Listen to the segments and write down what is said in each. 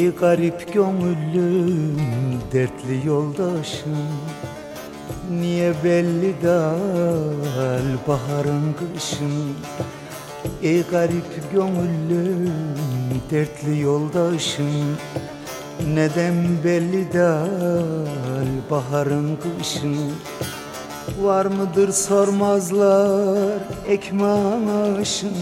Ey garip gönüllüm dertli yoldaşım Niye belli dal baharın kışın Ey garip gönüllüm dertli yoldaşım Neden belli dal baharın kışın Var mıdır sormazlar ekmaşın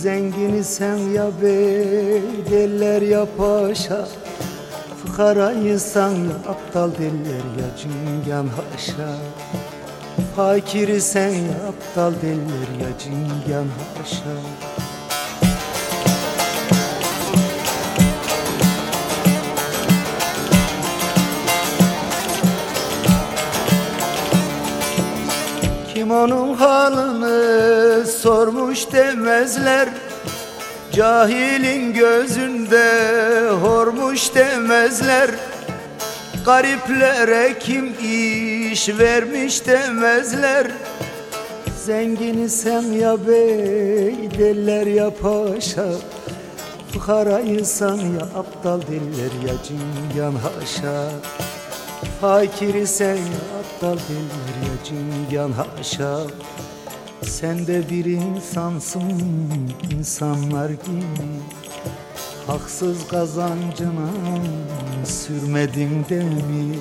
Zengini sen ya bey ya paşa. Fıkarayı sen ya aptal derler ya cingan haşa. Fakiri sen ya aptal derler ya cingan haşa. Kim onun halını sormuş demezler. Cahilin gözünde hormuş demezler. Gariplere kim iş vermiş demezler. Zengini sen ya bey derler ya paşa. Fukarayı sen ya aptal derler ya cingan haşa. Fakiri sen ya aptal derler ya cingan haşa Sen de bir insansın insanlar gibi Haksız kazancına sürmedin de mi?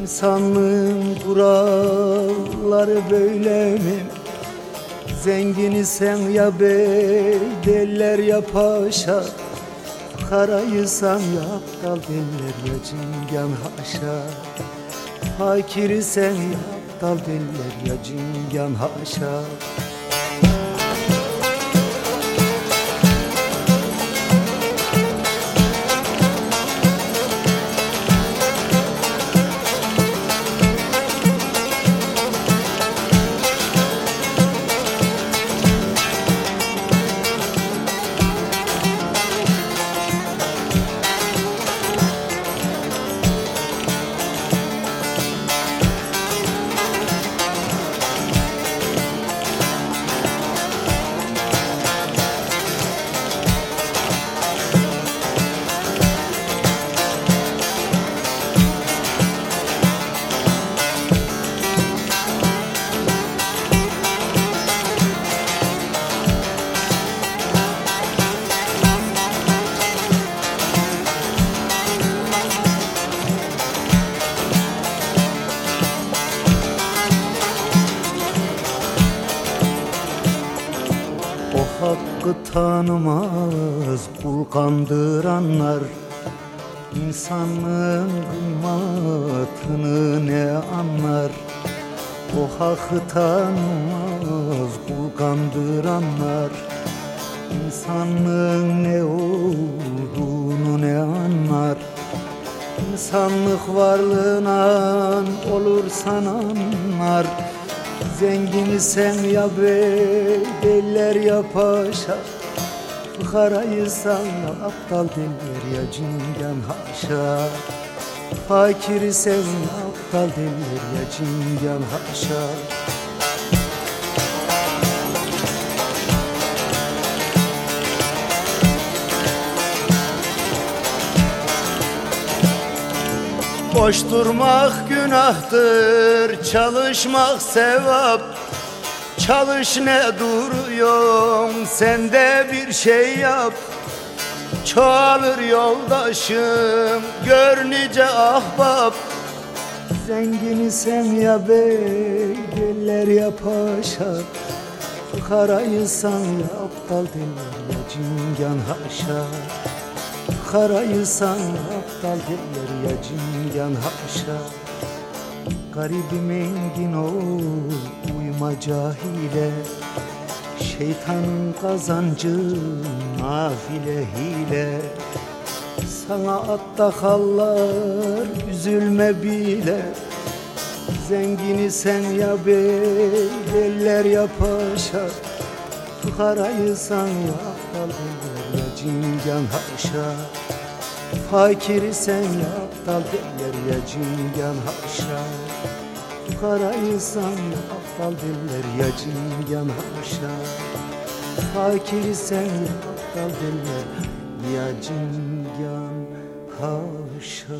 İnsanlığın kuralları böyle mi? Zengini sen ya bey derler ya paşa Karayı sen ya aptal derler ya cingan haşa Fakiri sen ya aptal derler ya cingan haşa tanımaz kul kandıranlar. İnsanlığın kıymatını ne anlar? O hakkı tanımaz kul kandıranlar. İnsanlığın ne olduğunu ne anlar? İnsanlık varlığına olur sananlar Zengini sen ya bey derler ya Fıkarayı sen ya aptal derler ya cingan haşa. Fakiri ya aptal derler ya cingan haşa. Boş durmak günahtır, çalışmak sevap Çalış ne duruyorsun, sen de bir şey yap. Çoğalır yoldaşım, gör nice ahbap. Zengini sen ya bey, derler ya paşa. Fukarayı sen ya aptal derler ya cingan haşa. Karayı san aptal derler ya cingan haşa. Garibim engin ol uyma cahile Şeytanın kazancı nafile hile. Sana atta hallar üzülme bile. Zengini sen ya bey derler ya paşa. Fukarayı san ya derler ya cingan haşa. Fakiri sen ya aptal derler ya cingan haşa Fukarayı san ya aptal derler ya cingan haşa Fakiri sen aptal derler ya cingan haşa